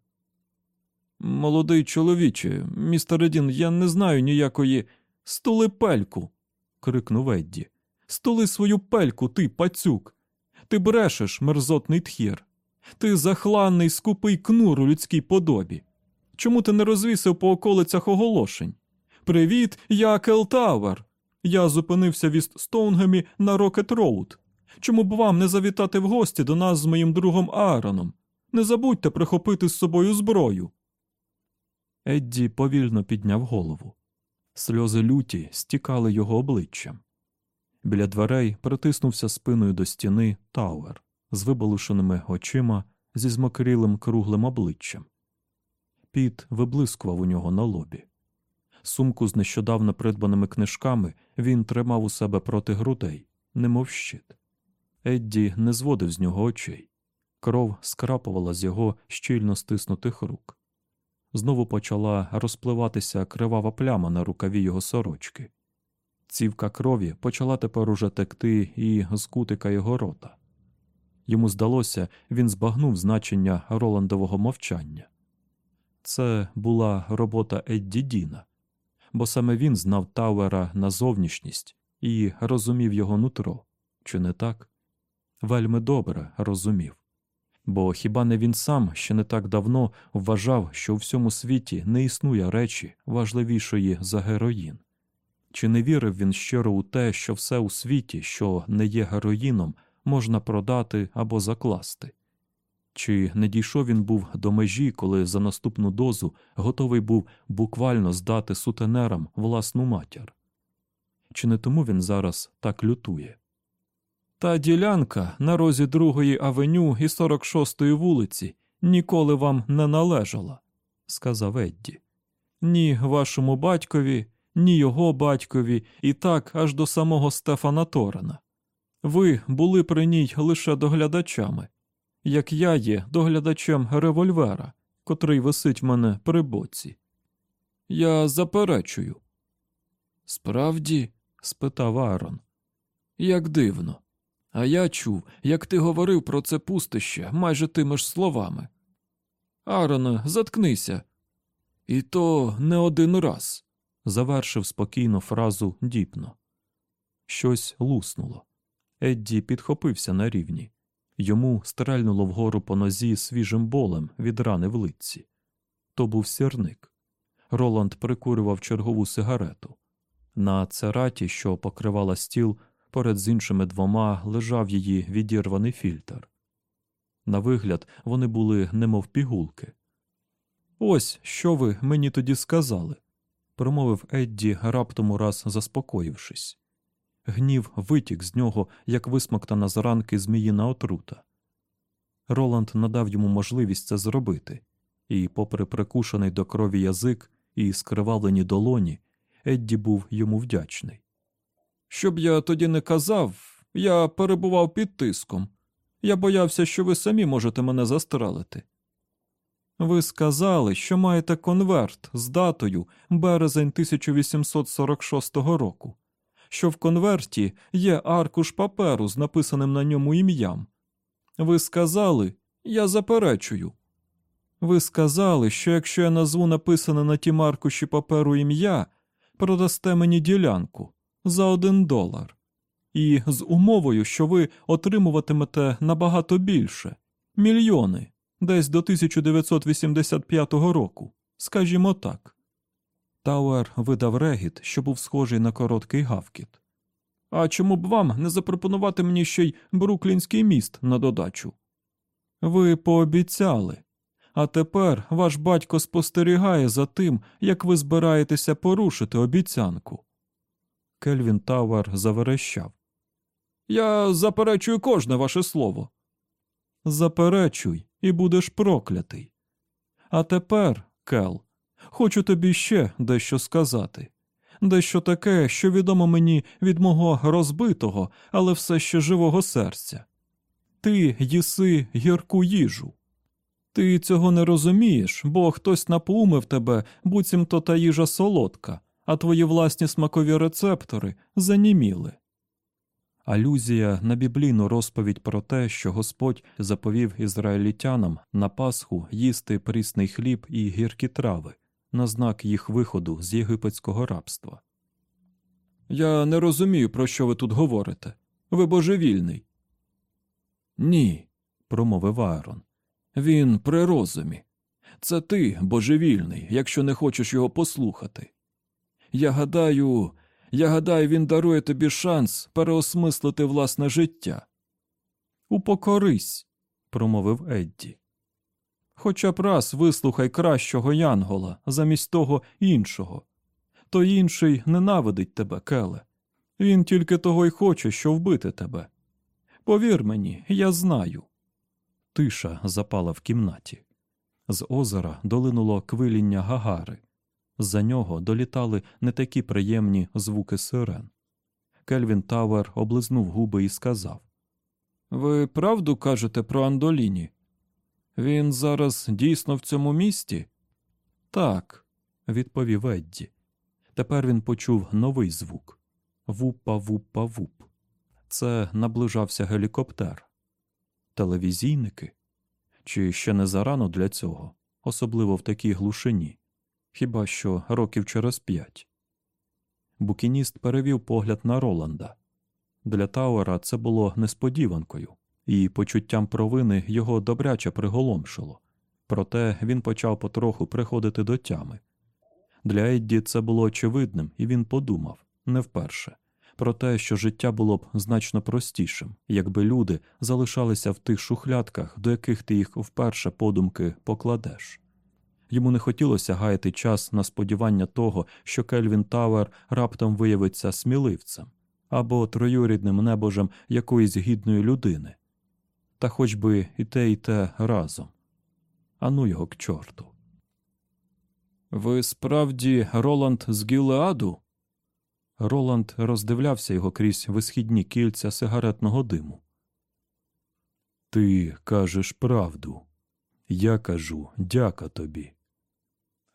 S1: Молодий чоловіче, містер Едін, я не знаю ніякої. Стули пельку. крикнув Едді. Стули свою пельку, ти, пацюк. Ти брешеш, мерзотний тхір. Ти захланний скупий кнур у людській подобі. Чому ти не розвісив по околицях оголошень? Привіт, я Кел Тауер. Я зупинився в Іст-Стоунгемі на Рокет-Роуд. Чому б вам не завітати в гості до нас з моїм другом Аароном? Не забудьте прихопити з собою зброю. Едді повільно підняв голову. Сльози люті стікали його обличчям. Біля дверей притиснувся спиною до стіни Тауер з вибалушеними очима зі змокрілим круглим обличчям. Піт виблискував у нього на лобі. Сумку з нещодавно придбаними книжками він тримав у себе проти грудей, немов щит. Едді не зводив з нього очей. Кров скрапувала з його щільно стиснутих рук. Знову почала розпливатися кривава пляма на рукаві його сорочки. Цівка крові почала тепер уже текти і з кутика його рота. Йому здалося, він збагнув значення Роландового мовчання. Це була робота Едді Діна, бо саме він знав Тауера на зовнішність і розумів його нутро, чи не так? Вельми добре розумів. Бо хіба не він сам ще не так давно вважав, що у всьому світі не існує речі важливішої за героїн? Чи не вірив він щиро у те, що все у світі, що не є героїном, можна продати або закласти? Чи не дійшов він був до межі, коли за наступну дозу готовий був буквально здати сутенерам власну матір? Чи не тому він зараз так лютує? Та ділянка на розі другої авеню і 46-ї вулиці ніколи вам не належала, сказав Едді. Ні вашому батькові, ні його батькові, і так аж до самого Стефана Торена. Ви були при ній лише доглядачами, як я є доглядачем револьвера, котрий висить в мене при боці. Я заперечую. Справді? спитав Аарон. Як дивно. А я чув, як ти говорив про це пустище майже тими ж словами. Аароне, заткнися. І то не один раз, завершив спокійно фразу діпно. Щось луснуло. Едді підхопився на рівні. Йому стрельнуло вгору по нозі свіжим болем від рани в лиці. То був сірник. Роланд прикурював чергову сигарету. На цераті, що покривала стіл, поряд з іншими двома лежав її відірваний фільтр. На вигляд, вони були немов пігулки. Ось що ви мені тоді сказали, промовив Едді, раптом ураз заспокоївшись. Гнів витік з нього, як висмоктана з ранки зміїна отрута. Роланд надав йому можливість це зробити, і, попри прикушений до крові язик і скривавлені долоні, Едді був йому вдячний. Щоб я тоді не казав, я перебував під тиском. Я боявся, що ви самі можете мене застрелити. Ви сказали, що маєте конверт з датою березень 1846 року, що в конверті є аркуш паперу з написаним на ньому ім'ям. Ви сказали, я заперечую. Ви сказали, що якщо я назву написане на тім аркуші паперу ім'я, продасте мені ділянку за один долар. І з умовою, що ви отримуватимете набагато більше мільйони десь до 1985 року, скажімо так. Тауер видав регіт, що був схожий на короткий гавкіт. А чому б вам не запропонувати мені ще й Бруклінський міст на додачу? Ви пообіцяли, а тепер ваш батько спостерігає за тим, як ви збираєтеся порушити обіцянку. Кельвін Тауер заверещав. Я заперечую кожне ваше слово. Заперечуй, і будеш проклятий. А тепер, Кел, хочу тобі ще дещо сказати дещо таке, що відомо мені від мого розбитого, але все ще живого серця. Ти їси гірку їжу. Ти цього не розумієш, бо хтось наплумив тебе, буцімто та їжа солодка, а твої власні смакові рецептори заніміли. Алюзія на біблійну розповідь про те, що Господь заповів ізраїлітянам на Пасху їсти прісний хліб і гіркі трави на знак їх виходу з єгипетського рабства. Я не розумію, про що ви тут говорите. Ви божевільний. Ні, промовив Аарон. Він при розумі. Це ти божевільний, якщо не хочеш його послухати. Я гадаю, я гадаю, він дарує тобі шанс переосмислити власне життя. Упокорись, промовив Едді. Хоча б раз вислухай кращого Янгола замість того іншого. Той інший ненавидить тебе, Келе. Він тільки того й хоче, що вбити тебе. Повір мені, я знаю. Тиша запала в кімнаті. З озера долинуло квиління гагари. З-за нього долітали не такі приємні звуки сирен. Кельвін Тауер облизнув губи і сказав: Ви правду кажете про Андоліні? Він зараз дійсно в цьому місті? Так, відповів Едді. Тепер він почув новий звук вупа вупа вуп. Це наближався гелікоптер. Телевізійники? Чи ще не зарано для цього, особливо в такій глушині? Хіба що років через п'ять. Букініст перевів погляд на Роланда. Для Тауера це було несподіванкою, і почуття провини його добряче приголомшило. Проте він почав потроху приходити до тями. Для Едді це було очевидним, і він подумав не вперше про те, що життя було б значно простішим, якби люди залишалися в тих шухлядках, до яких ти їх вперше подумки покладеш. Йому не хотілося гаяти час на сподівання того, що Кельвін Тауер раптом виявиться сміливцем, або троюрідним небожем якоїсь гідної людини. Та хоч би і те, і те разом. Ану його к чорту. Ви справді Роланд з Гілеаду? Роланд роздивлявся його крізь висхідні кільця сигаретного диму. Ти кажеш правду. Я кажу дяка тобі.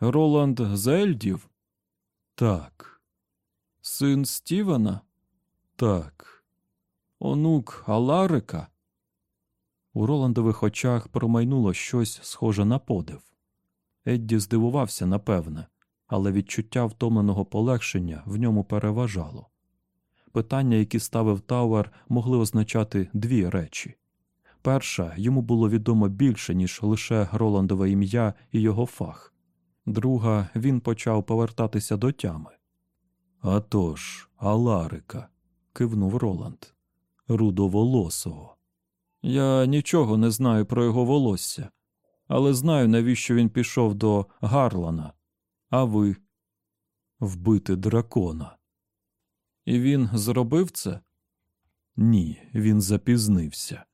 S1: Роланд Зельдів? Так. Син Стівена? Так. Онук Аларика? У Роландових очах промайнуло щось схоже на подив. Едді здивувався, напевне, але відчуття втомленого полегшення в ньому переважало. Питання, які ставив Тауер, могли означати дві речі. Перша йому було відомо більше, ніж лише Роландове ім'я і його фах. Друга він почав повертатися до тями. «А тож, Аларика, кивнув Роланд. Рудоволосого. Я нічого не знаю про його волосся, але знаю, навіщо він пішов до Гарлана. А ви вбити дракона. І він зробив це? Ні, він запізнився.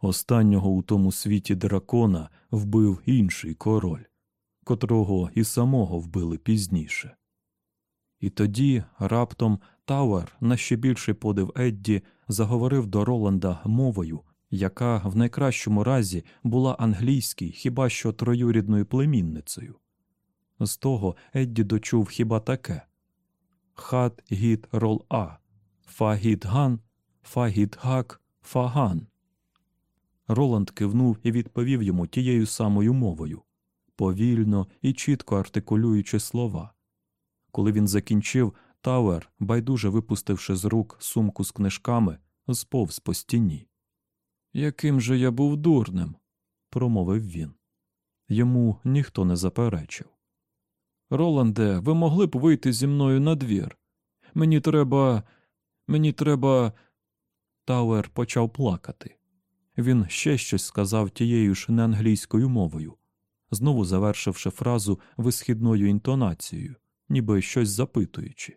S1: Останнього у тому світі дракона вбив інший король, котрого і самого вбили пізніше. І тоді раптом Тауер, на ще більший подив Едді, заговорив до Роланда мовою, яка в найкращому разі була англійській, хіба що троюрідною племінницею. З того Едді дочув хіба таке Хат гіт рол а, фа гіт ган, фа гіт гак, фаган. Роланд кивнув і відповів йому тією самою мовою, повільно і чітко артикулюючи слова. Коли він закінчив, Тауер, байдуже випустивши з рук сумку з книжками, сповз по стіні. Яким же я був дурним, промовив він. Йому ніхто не заперечив. Роланде, ви могли б вийти зі мною на двір? Мені треба. Мені треба. Тауер почав плакати. Він ще щось сказав тією ж неанглійською мовою, знову завершивши фразу висхідною інтонацією, ніби щось запитуючи.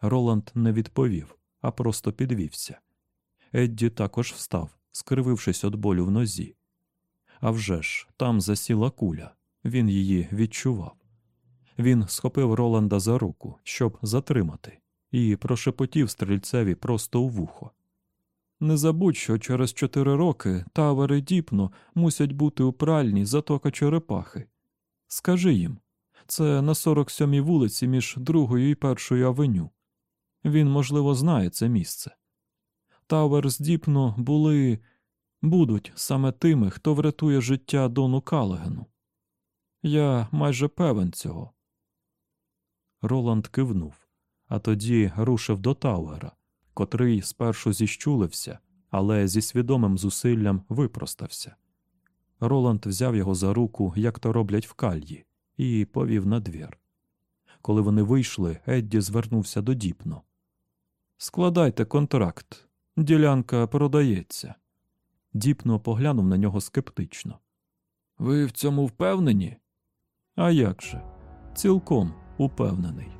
S1: Роланд не відповів, а просто підвівся. Едді також встав, скривившись від болю в нозі. А вже ж, там засіла куля, він її відчував. Він схопив Роланда за руку, щоб затримати, і прошепотів стрільцеві просто у вухо. Не забудь, що через чотири роки тавер і діпно мусять бути у пральні затока черепахи. Скажи їм, це на 47-й вулиці між другою і першою авеню. Він, можливо, знає це місце. Тавер з Діпно були будуть саме тими, хто врятує життя Дону Калагену. Я майже певен цього. Роланд кивнув, а тоді рушив до Тауера, котрий спершу зіщулився, але зі свідомим зусиллям випростався. Роланд взяв його за руку, як то роблять в кальї, і повів на двір. Коли вони вийшли, Едді звернувся до Діпно. Складайте контракт. Ділянка продається. Діпно поглянув на нього скептично. Ви в цьому впевнені? А як же? Цілком упевнений.